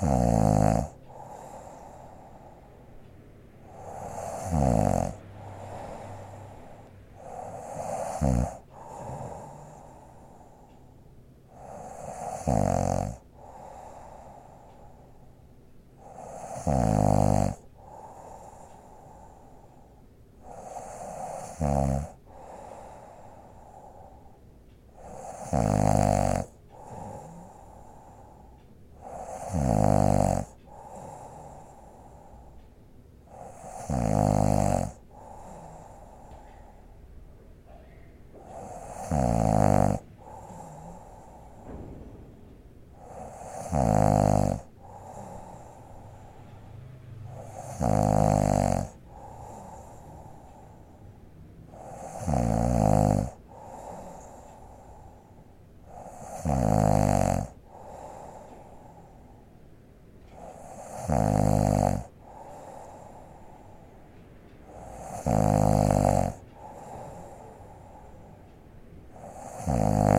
Uh... Uh... Uh...